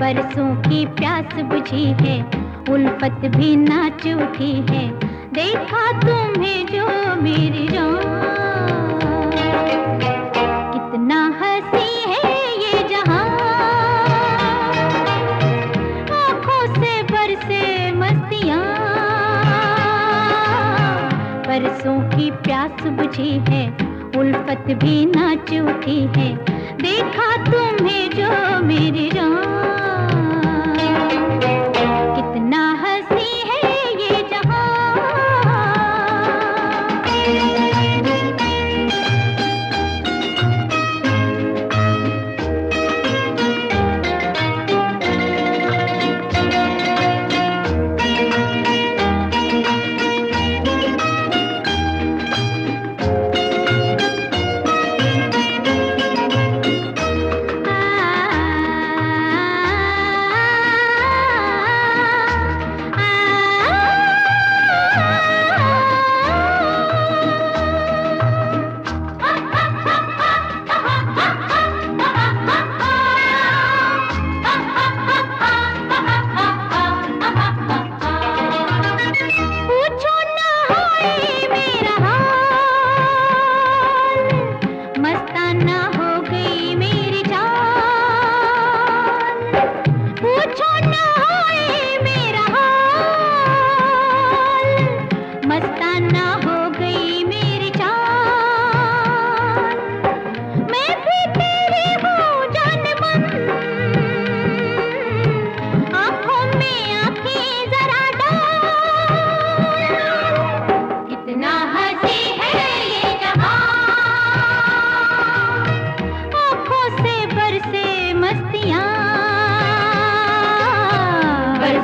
बरसे की प्यास बुझी है, उल्फत भी नाच उठी है। देखा तुम्हें जो मेरी जान। बरसों की प्यास बुझी है, उल्फत भी नाच उठी है। देखा तुम्हें जो मेरी जान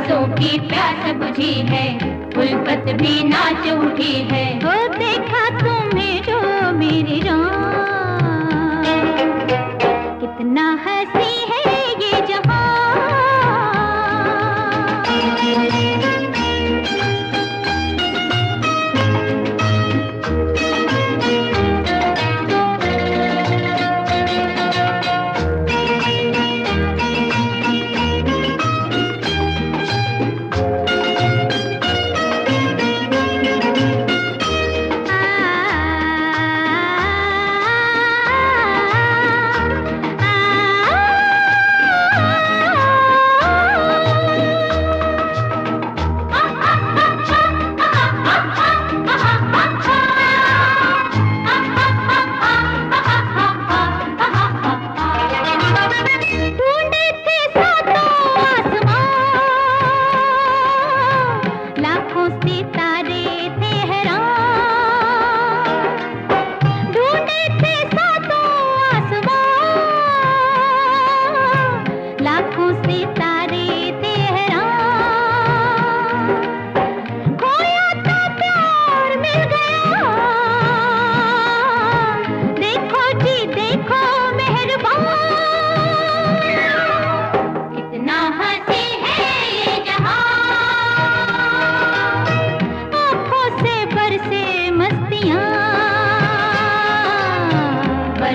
बरसों की प्यास बुझी है उल्फत भी नाच उठी है। वो देखा तुम्हें जो मेरी जान, कितना हँसी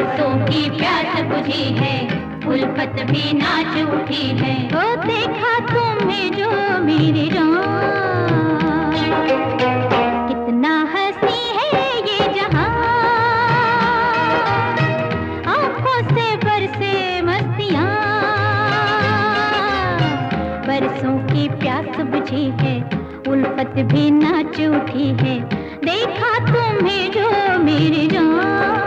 की प्यास बुझी है उल्फत भी नाच उठी है। वो देखा तुम्हें जो मेरी जान कितना ये से बरसे मस्तियाँ, बरसों की प्यास बुझी है उल्फत भी नाच उठी है। देखा तुम्हें जो मेरी जान